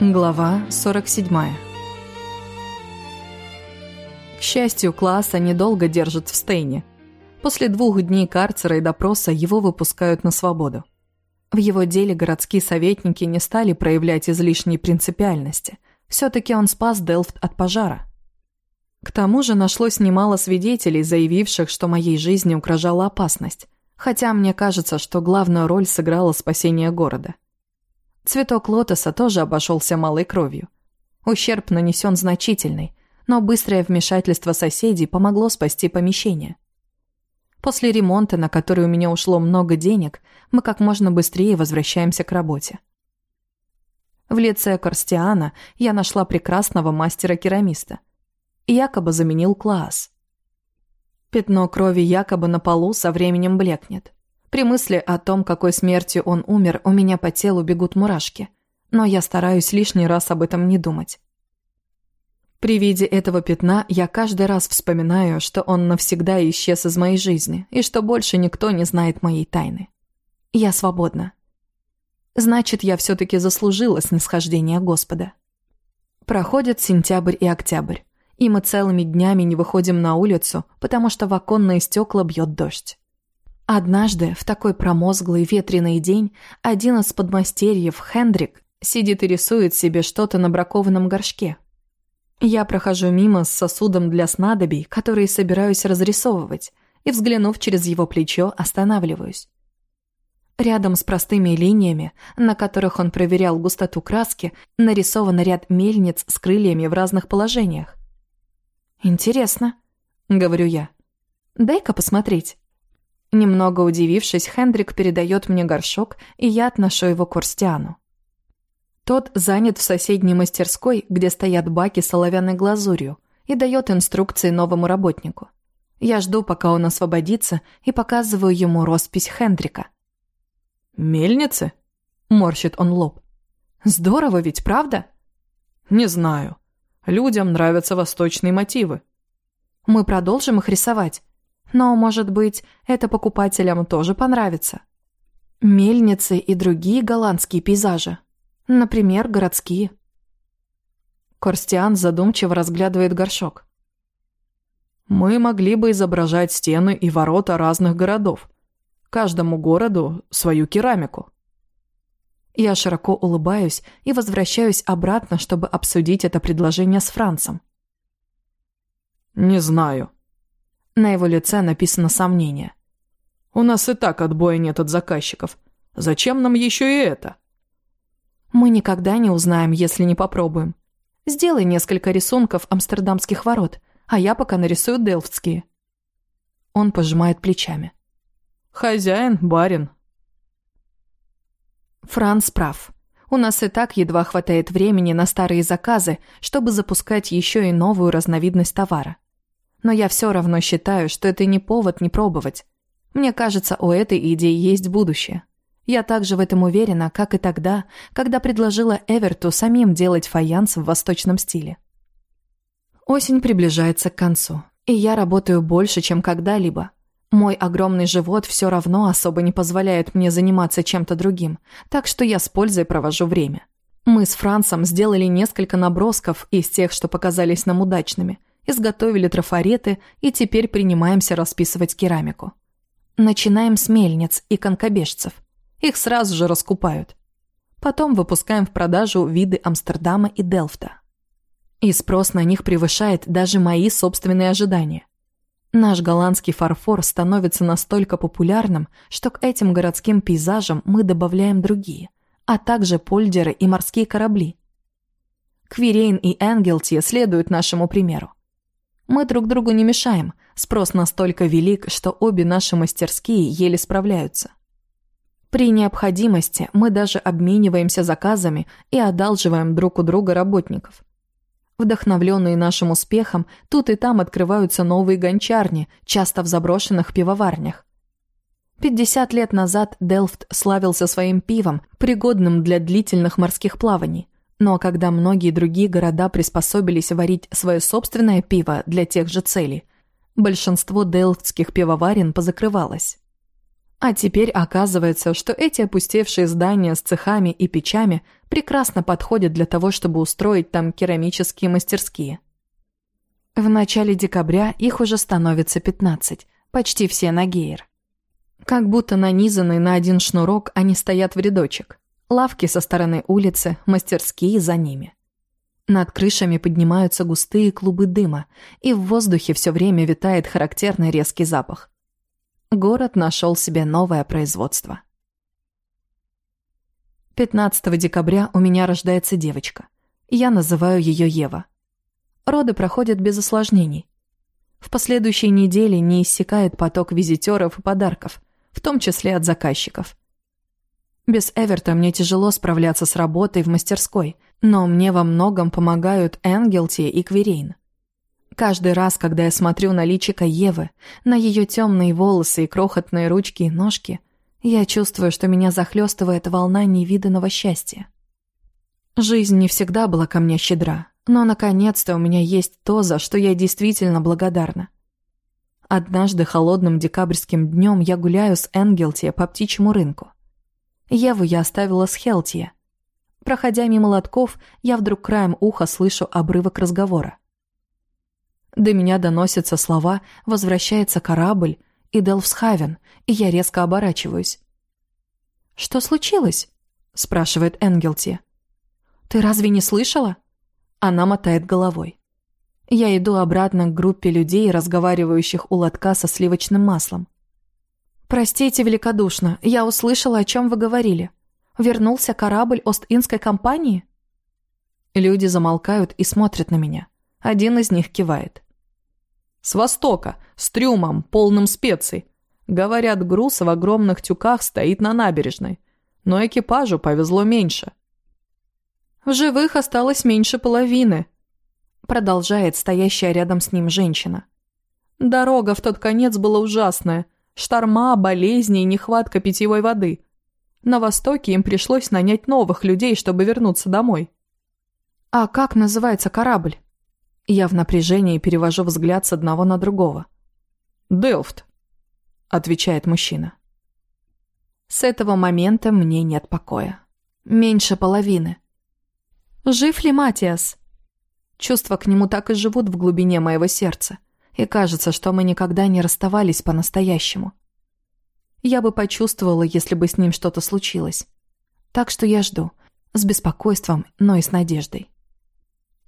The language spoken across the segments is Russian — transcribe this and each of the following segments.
Глава 47 К счастью, класса недолго держат в Стейне. После двух дней карцера и допроса его выпускают на свободу. В его деле городские советники не стали проявлять излишней принципиальности. Все-таки он спас Делфт от пожара. К тому же нашлось немало свидетелей, заявивших, что моей жизни угрожала опасность. Хотя мне кажется, что главную роль сыграло спасение города. Цветок лотоса тоже обошелся малой кровью. Ущерб нанесен значительный, но быстрое вмешательство соседей помогло спасти помещение. После ремонта, на который у меня ушло много денег, мы как можно быстрее возвращаемся к работе. В лице Корстиана я нашла прекрасного мастера-керамиста. Якобы заменил класс. Пятно крови якобы на полу со временем блекнет. При мысли о том, какой смертью он умер, у меня по телу бегут мурашки. Но я стараюсь лишний раз об этом не думать. При виде этого пятна я каждый раз вспоминаю, что он навсегда исчез из моей жизни, и что больше никто не знает моей тайны. Я свободна. Значит, я все-таки заслужила снисхождение Господа. Проходят сентябрь и октябрь, и мы целыми днями не выходим на улицу, потому что в оконные стекла бьет дождь. Однажды, в такой промозглый ветреный день, один из подмастерьев, Хендрик, сидит и рисует себе что-то на бракованном горшке. Я прохожу мимо с сосудом для снадобий, который собираюсь разрисовывать, и, взглянув через его плечо, останавливаюсь. Рядом с простыми линиями, на которых он проверял густоту краски, нарисован ряд мельниц с крыльями в разных положениях. «Интересно», — говорю я. «Дай-ка посмотреть». Немного удивившись, Хендрик передает мне горшок, и я отношу его к Орстиану. Тот занят в соседней мастерской, где стоят баки с оловянной глазурью, и дает инструкции новому работнику. Я жду, пока он освободится, и показываю ему роспись Хендрика. «Мельницы?» – морщит он лоб. «Здорово ведь, правда?» «Не знаю. Людям нравятся восточные мотивы». «Мы продолжим их рисовать. Но, может быть, это покупателям тоже понравится. Мельницы и другие голландские пейзажи. Например, городские. Корстиан задумчиво разглядывает горшок. Мы могли бы изображать стены и ворота разных городов. Каждому городу свою керамику. Я широко улыбаюсь и возвращаюсь обратно, чтобы обсудить это предложение с Францем. «Не знаю», на его лице написано сомнение. «У нас и так отбоя нет от заказчиков. Зачем нам еще и это?» «Мы никогда не узнаем, если не попробуем. Сделай несколько рисунков амстердамских ворот, а я пока нарисую делфтские». Он пожимает плечами. «Хозяин, барин». Франц прав. У нас и так едва хватает времени на старые заказы, чтобы запускать еще и новую разновидность товара но я все равно считаю, что это не повод не пробовать. Мне кажется, у этой идеи есть будущее. Я также в этом уверена, как и тогда, когда предложила Эверту самим делать фаянс в восточном стиле. Осень приближается к концу, и я работаю больше, чем когда-либо. Мой огромный живот все равно особо не позволяет мне заниматься чем-то другим, так что я с пользой провожу время. Мы с Францем сделали несколько набросков из тех, что показались нам удачными – изготовили трафареты и теперь принимаемся расписывать керамику. Начинаем с мельниц и конкобежцев. Их сразу же раскупают. Потом выпускаем в продажу виды Амстердама и Делфта. И спрос на них превышает даже мои собственные ожидания. Наш голландский фарфор становится настолько популярным, что к этим городским пейзажам мы добавляем другие, а также польдеры и морские корабли. Квирейн и Энгелти следуют нашему примеру. Мы друг другу не мешаем. Спрос настолько велик, что обе наши мастерские еле справляются. При необходимости мы даже обмениваемся заказами и одалживаем друг у друга работников. Вдохновленные нашим успехом, тут и там открываются новые гончарни, часто в заброшенных пивоварнях. 50 лет назад Делфт славился своим пивом, пригодным для длительных морских плаваний. Но когда многие другие города приспособились варить свое собственное пиво для тех же целей, Большинство делфтских пивоварен позакрывалось. А теперь оказывается, что эти опустевшие здания с цехами и печами прекрасно подходят для того, чтобы устроить там керамические мастерские. В начале декабря их уже становится 15, почти все на гейр. Как будто нанизанные на один шнурок, они стоят в рядочек. Лавки со стороны улицы, мастерские за ними. Над крышами поднимаются густые клубы дыма, и в воздухе все время витает характерный резкий запах. Город нашел себе новое производство. 15 декабря у меня рождается девочка. Я называю ее Ева. Роды проходят без осложнений. В последующей неделе не иссякает поток визитеров и подарков, в том числе от заказчиков. Без Эверта мне тяжело справляться с работой в мастерской, но мне во многом помогают Энгелти и Кверейн. Каждый раз, когда я смотрю на личико Евы, на ее темные волосы и крохотные ручки и ножки, я чувствую, что меня захлестывает волна невиданного счастья. Жизнь не всегда была ко мне щедра, но наконец-то у меня есть то, за что я действительно благодарна. Однажды холодным декабрьским днем я гуляю с Энгелти по птичьему рынку. Еву я оставила с Хелтия. Проходя мимо лотков, я вдруг краем уха слышу обрывок разговора. До меня доносятся слова «возвращается корабль» и «Делфсхавен», и я резко оборачиваюсь. «Что случилось?» — спрашивает Энгелти. «Ты разве не слышала?» Она мотает головой. Я иду обратно к группе людей, разговаривающих у лотка со сливочным маслом. «Простите великодушно, я услышала, о чем вы говорили. Вернулся корабль Ост-Индской компании?» Люди замолкают и смотрят на меня. Один из них кивает. «С востока, с трюмом, полным специй. Говорят, груз в огромных тюках стоит на набережной. Но экипажу повезло меньше». «В живых осталось меньше половины», продолжает стоящая рядом с ним женщина. «Дорога в тот конец была ужасная. Шторма, болезни и нехватка питьевой воды. На Востоке им пришлось нанять новых людей, чтобы вернуться домой. «А как называется корабль?» Я в напряжении перевожу взгляд с одного на другого. «Делфт», — отвечает мужчина. С этого момента мне нет покоя. Меньше половины. Жив ли Матиас? Чувства к нему так и живут в глубине моего сердца и кажется, что мы никогда не расставались по-настоящему. Я бы почувствовала, если бы с ним что-то случилось. Так что я жду, с беспокойством, но и с надеждой.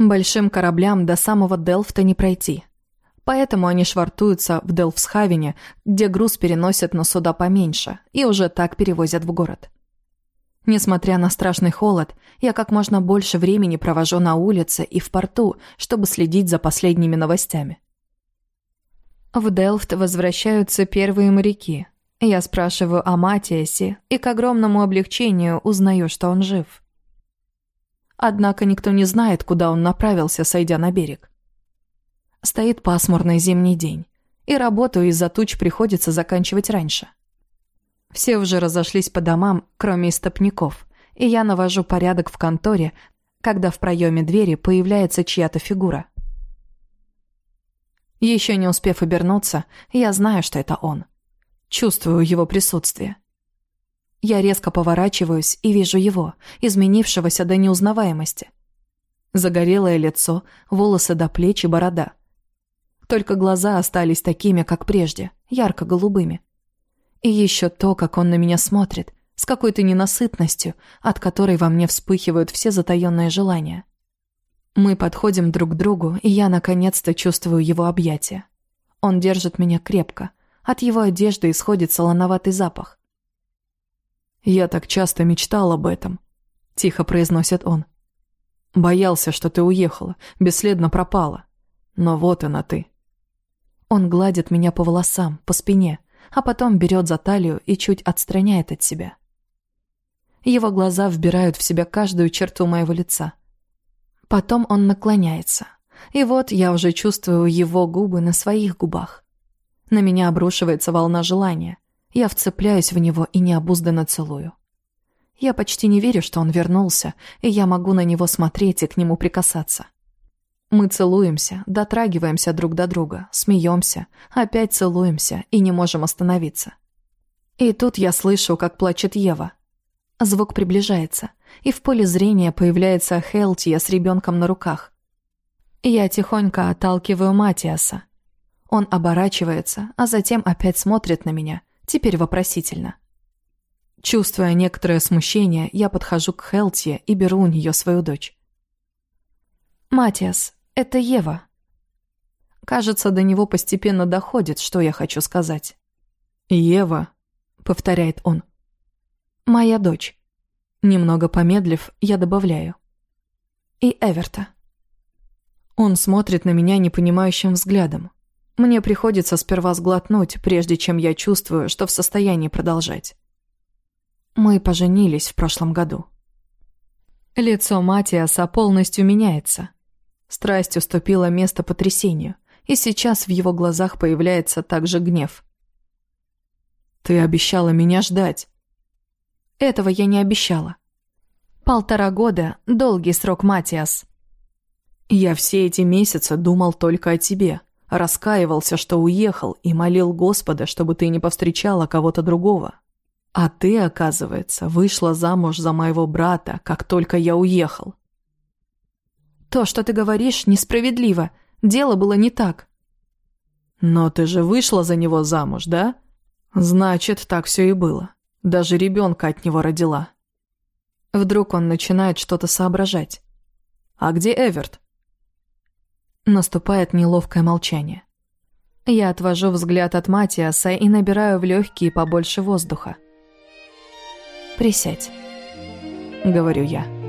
Большим кораблям до самого Делфта не пройти. Поэтому они швартуются в Делфсхавене, где груз переносят на суда поменьше и уже так перевозят в город. Несмотря на страшный холод, я как можно больше времени провожу на улице и в порту, чтобы следить за последними новостями. В Делфт возвращаются первые моряки. Я спрашиваю о Матиасе и к огромному облегчению узнаю, что он жив. Однако никто не знает, куда он направился, сойдя на берег. Стоит пасмурный зимний день, и работу из-за туч приходится заканчивать раньше. Все уже разошлись по домам, кроме истопников, и я навожу порядок в конторе, когда в проеме двери появляется чья-то фигура. Еще не успев обернуться, я знаю, что это он. Чувствую его присутствие. Я резко поворачиваюсь и вижу его, изменившегося до неузнаваемости. Загорелое лицо, волосы до плеч и борода. Только глаза остались такими, как прежде, ярко-голубыми. И еще то, как он на меня смотрит, с какой-то ненасытностью, от которой во мне вспыхивают все затаённые желания. Мы подходим друг к другу, и я наконец-то чувствую его объятия. Он держит меня крепко. От его одежды исходит солоноватый запах. «Я так часто мечтал об этом», — тихо произносит он. «Боялся, что ты уехала, бесследно пропала. Но вот она ты». Он гладит меня по волосам, по спине, а потом берет за талию и чуть отстраняет от себя. Его глаза вбирают в себя каждую черту моего лица. Потом он наклоняется. И вот я уже чувствую его губы на своих губах. На меня обрушивается волна желания. Я вцепляюсь в него и необузданно целую. Я почти не верю, что он вернулся, и я могу на него смотреть и к нему прикасаться. Мы целуемся, дотрагиваемся друг до друга, смеемся, опять целуемся и не можем остановиться. И тут я слышу, как плачет Ева. Звук приближается, и в поле зрения появляется Хелтия с ребенком на руках. Я тихонько отталкиваю Матиаса. Он оборачивается, а затем опять смотрит на меня, теперь вопросительно. Чувствуя некоторое смущение, я подхожу к Хелтие и беру у нее свою дочь. «Матиас, это Ева». Кажется, до него постепенно доходит, что я хочу сказать. «Ева», — повторяет он. «Моя дочь». Немного помедлив, я добавляю. «И Эверта». Он смотрит на меня непонимающим взглядом. Мне приходится сперва сглотнуть, прежде чем я чувствую, что в состоянии продолжать. Мы поженились в прошлом году. Лицо Матиаса полностью меняется. Страсть уступила место потрясению, и сейчас в его глазах появляется также гнев. «Ты обещала меня ждать». «Этого я не обещала. Полтора года — долгий срок, Матиас». «Я все эти месяцы думал только о тебе, раскаивался, что уехал, и молил Господа, чтобы ты не повстречала кого-то другого. А ты, оказывается, вышла замуж за моего брата, как только я уехал. То, что ты говоришь, несправедливо. Дело было не так. Но ты же вышла за него замуж, да? Значит, так все и было. Даже ребенка от него родила. Вдруг он начинает что-то соображать. А где Эверт? Наступает неловкое молчание. Я отвожу взгляд от Матиаса и набираю в легкие побольше воздуха. «Присядь», — говорю я.